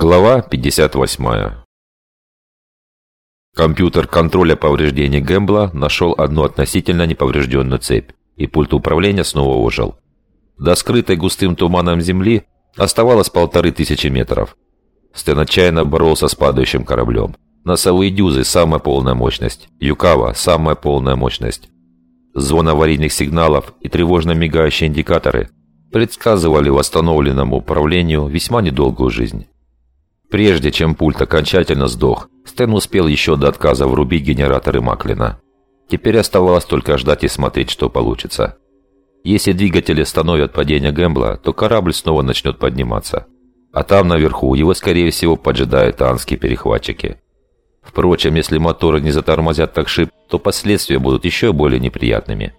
Глава 58. Компьютер контроля повреждений Гэмбла нашел одну относительно неповрежденную цепь, и пульт управления снова ожил. До скрытой густым туманом земли оставалось полторы тысячи метров. Стэн отчаянно боролся с падающим кораблем. Носовые дюзы – самая полная мощность. Юкава – самая полная мощность. Звон аварийных сигналов и тревожно мигающие индикаторы предсказывали восстановленному управлению весьма недолгую жизнь. Прежде чем пульт окончательно сдох, Стэн успел еще до отказа врубить генераторы Маклина. Теперь оставалось только ждать и смотреть, что получится. Если двигатели остановят падение Гэмбла, то корабль снова начнет подниматься. А там наверху его, скорее всего, поджидают анские перехватчики. Впрочем, если моторы не затормозят так шиб, то последствия будут еще более неприятными.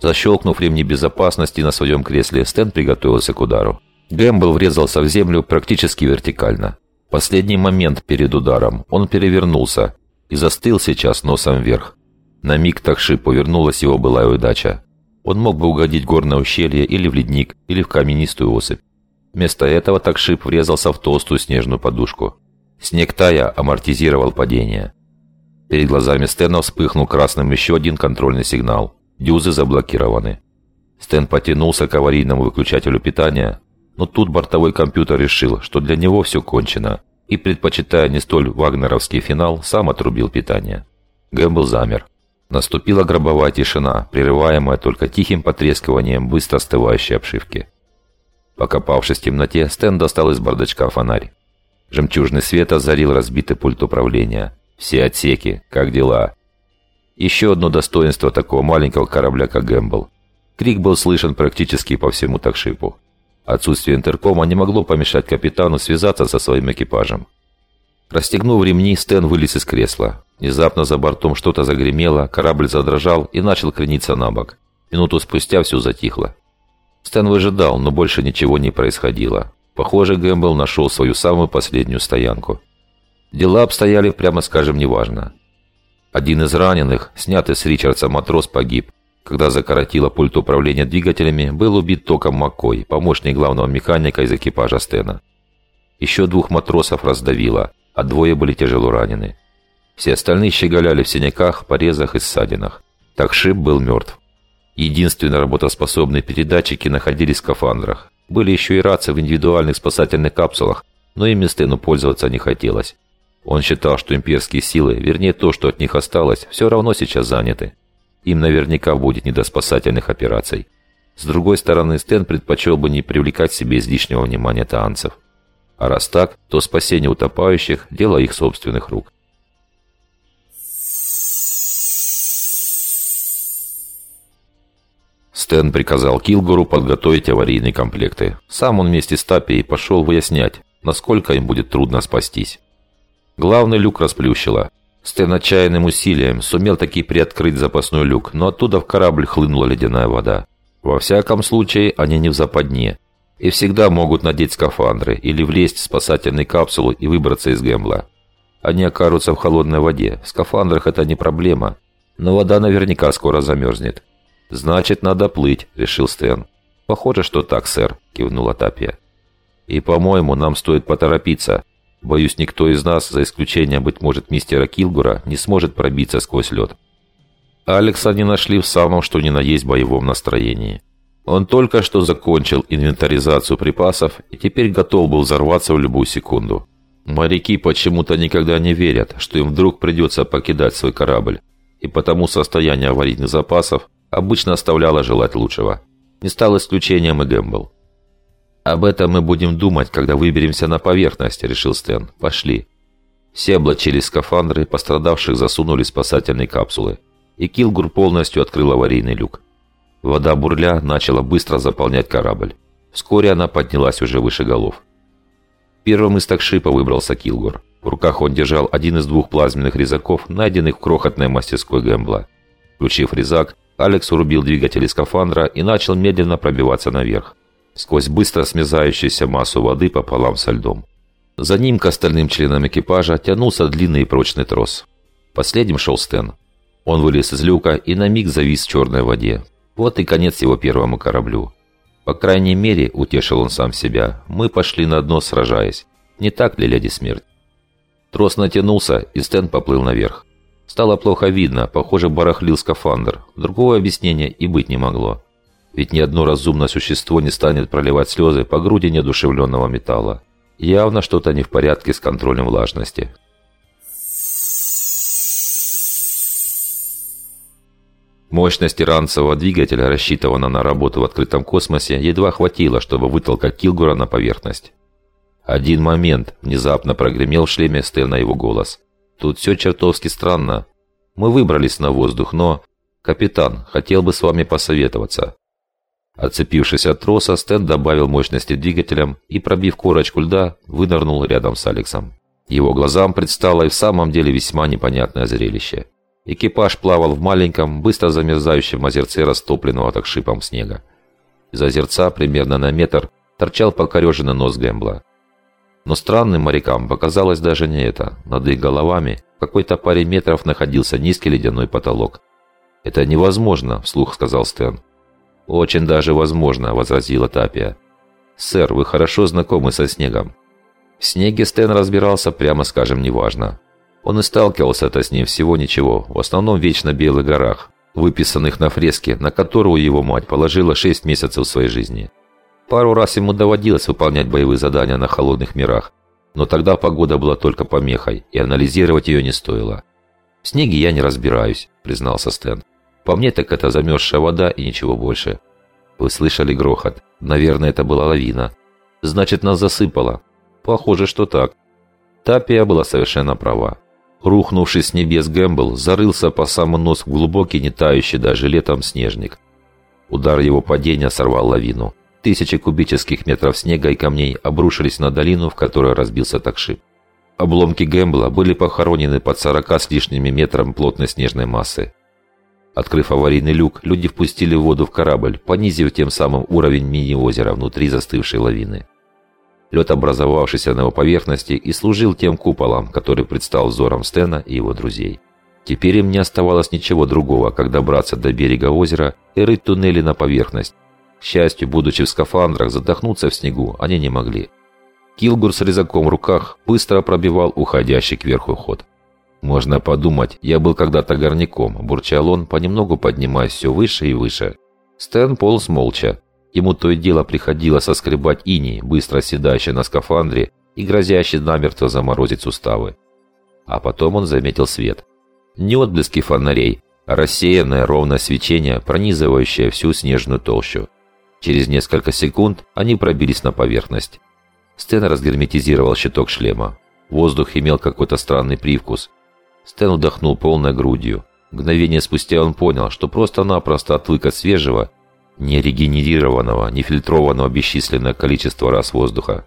Защелкнув ремни безопасности на своем кресле, Стэн приготовился к удару. Гэмбл врезался в землю практически вертикально. Последний момент перед ударом он перевернулся и застыл сейчас носом вверх. На миг Такши повернулась его былая удача. Он мог бы угодить в горное ущелье или в ледник, или в каменистую осыпь. Вместо этого Такшип врезался в толстую снежную подушку. Снег тая амортизировал падение. Перед глазами Стэна вспыхнул красным еще один контрольный сигнал. Дюзы заблокированы. Стэн потянулся к аварийному выключателю питания, но тут бортовой компьютер решил, что для него все кончено, и, предпочитая не столь вагнеровский финал, сам отрубил питание. Гэмбл замер. Наступила гробовая тишина, прерываемая только тихим потрескиванием быстро остывающей обшивки. Покопавшись в темноте, Стэн достал из бардачка фонарь. Жемчужный свет озарил разбитый пульт управления. Все отсеки, как дела? Еще одно достоинство такого маленького корабля, как Гэмбл. Крик был слышен практически по всему такшипу. Отсутствие интеркома не могло помешать капитану связаться со своим экипажем. Расстегнув ремни, Стэн вылез из кресла. Внезапно за бортом что-то загремело, корабль задрожал и начал крениться на бок. Минуту спустя все затихло. Стэн выжидал, но больше ничего не происходило. Похоже, Гэмбл нашел свою самую последнюю стоянку. Дела обстояли, прямо скажем, неважно. Один из раненых, снятый с Ричардса матрос, погиб. Когда закоротило пульт управления двигателями, был убит током Маккой, помощник главного механика из экипажа Стена. Еще двух матросов раздавило, а двое были тяжело ранены. Все остальные щеголяли в синяках, порезах и ссадинах. Так Шип был мертв. Единственные работоспособные передатчики находились в скафандрах. Были еще и рации в индивидуальных спасательных капсулах, но ими Стэну пользоваться не хотелось. Он считал, что имперские силы, вернее то, что от них осталось, все равно сейчас заняты. Им наверняка будет не до спасательных операций. С другой стороны, Стэн предпочел бы не привлекать себе излишнего внимания танцев. А раз так, то спасение утопающих – дело их собственных рук. Стэн приказал Килгору подготовить аварийные комплекты. Сам он вместе с Тапией пошел выяснять, насколько им будет трудно спастись. Главный люк расплющило. Стэн отчаянным усилием сумел таки приоткрыть запасной люк, но оттуда в корабль хлынула ледяная вода. Во всяком случае, они не в западне. И всегда могут надеть скафандры или влезть в спасательную капсулу и выбраться из Гэмбла. Они окажутся в холодной воде. В скафандрах это не проблема. Но вода наверняка скоро замерзнет. «Значит, надо плыть», — решил Стэн. «Похоже, что так, сэр», — кивнула Тапия. «И, по-моему, нам стоит поторопиться. Боюсь, никто из нас, за исключением, быть может, мистера Килгура, не сможет пробиться сквозь лед. Алекса не нашли в самом что ни на есть боевом настроении. Он только что закончил инвентаризацию припасов и теперь готов был взорваться в любую секунду. Моряки почему-то никогда не верят, что им вдруг придется покидать свой корабль, и потому состояние аварийных запасов обычно оставляло желать лучшего. Не стал исключением и Гэмбл. «Об этом мы будем думать, когда выберемся на поверхность», — решил Стэн. «Пошли». Все облачились в скафандры, пострадавших засунули спасательные капсулы. И Килгур полностью открыл аварийный люк. Вода бурля начала быстро заполнять корабль. Вскоре она поднялась уже выше голов. Первым из такшипа выбрался Килгур. В руках он держал один из двух плазменных резаков, найденных в крохотной мастерской Гэмбла. Включив резак, Алекс урубил двигатели скафандра и начал медленно пробиваться наверх сквозь быстро смезающуюся массу воды пополам со льдом. За ним к остальным членам экипажа тянулся длинный и прочный трос. Последним шел Стэн. Он вылез из люка и на миг завис в черной воде. Вот и конец его первому кораблю. По крайней мере, утешил он сам себя, мы пошли на дно, сражаясь. Не так ли, леди смерть? Трос натянулся, и Стэн поплыл наверх. Стало плохо видно, похоже, барахлил скафандр. Другого объяснения и быть не могло. Ведь ни одно разумное существо не станет проливать слезы по груди неодушевленного металла. Явно что-то не в порядке с контролем влажности. Мощность иранцевого двигателя, рассчитанного на работу в открытом космосе, едва хватило, чтобы вытолкать Килгура на поверхность. «Один момент», – внезапно прогремел в шлеме Стена его голос. «Тут все чертовски странно. Мы выбрались на воздух, но...» «Капитан, хотел бы с вами посоветоваться». Отцепившись от троса, Стэн добавил мощности двигателям и, пробив корочку льда, вынырнул рядом с Алексом. Его глазам предстало и в самом деле весьма непонятное зрелище. Экипаж плавал в маленьком, быстро замерзающем озерце растопленного так шипом снега. Из озерца примерно на метр торчал покореженный нос Гэмбла. Но странным морякам показалось даже не это. Над их головами в какой-то паре метров находился низкий ледяной потолок. «Это невозможно», – вслух сказал Стэн. «Очень даже возможно», – возразила Тапия. «Сэр, вы хорошо знакомы со снегом». В снеге Стэн разбирался, прямо скажем, неважно. Он и сталкивался-то с ним всего ничего, в основном в вечно белых горах, выписанных на фреске, на которую его мать положила 6 месяцев своей жизни. Пару раз ему доводилось выполнять боевые задания на холодных мирах, но тогда погода была только помехой, и анализировать ее не стоило. «В снеге я не разбираюсь», – признался Стэн. «По мне так это замерзшая вода и ничего больше». «Вы слышали грохот? Наверное, это была лавина. Значит, нас засыпало». «Похоже, что так». Тапия была совершенно права. Рухнувший с небес Гэмбл зарылся по самый нос в глубокий, не тающий даже летом снежник. Удар его падения сорвал лавину. Тысячи кубических метров снега и камней обрушились на долину, в которой разбился такшип. Обломки Гэмбла были похоронены под 40 с лишними метром плотной снежной массы. Открыв аварийный люк, люди впустили воду в корабль, понизив тем самым уровень мини-озера внутри застывшей лавины. Лед, образовавшийся на его поверхности, и служил тем куполом, который предстал взором Стена и его друзей. Теперь им не оставалось ничего другого, как добраться до берега озера и рыть туннели на поверхность, к счастью, будучи в скафандрах, задохнуться в снегу они не могли. Килгур с резаком в руках быстро пробивал уходящий кверху ход. «Можно подумать, я был когда-то горняком», – бурчал он, понемногу поднимаясь все выше и выше. Стэн полз молча. Ему то и дело приходилось соскребать иней, быстро оседающий на скафандре и грозящий намертво заморозить суставы. А потом он заметил свет. Не отблески фонарей, а рассеянное ровное свечение, пронизывающее всю снежную толщу. Через несколько секунд они пробились на поверхность. Стэн разгерметизировал щиток шлема. Воздух имел какой-то странный привкус. Стэн вдохнул полной грудью. Мгновение спустя он понял, что просто-напросто отвык от свежего, не регенерированного, не фильтрованного бесчисленное количество раз воздуха.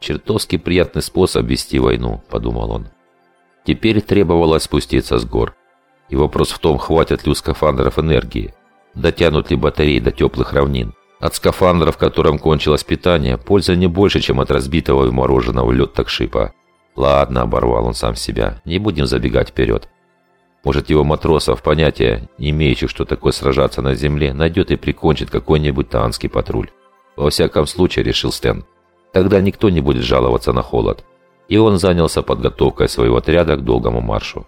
«Чертовски приятный способ вести войну», – подумал он. Теперь требовалось спуститься с гор. И вопрос в том, хватит ли у скафандров энергии, дотянут ли батареи до теплых равнин. От скафандра, в котором кончилось питание, польза не больше, чем от разбитого и мороженого лед такшипа. Ладно, оборвал он сам себя, не будем забегать вперед. Может, его матросов, понятия, не имеющих, что такое сражаться на земле, найдет и прикончит какой-нибудь таанский патруль. Во всяком случае, решил Стэн. Тогда никто не будет жаловаться на холод. И он занялся подготовкой своего отряда к долгому маршу.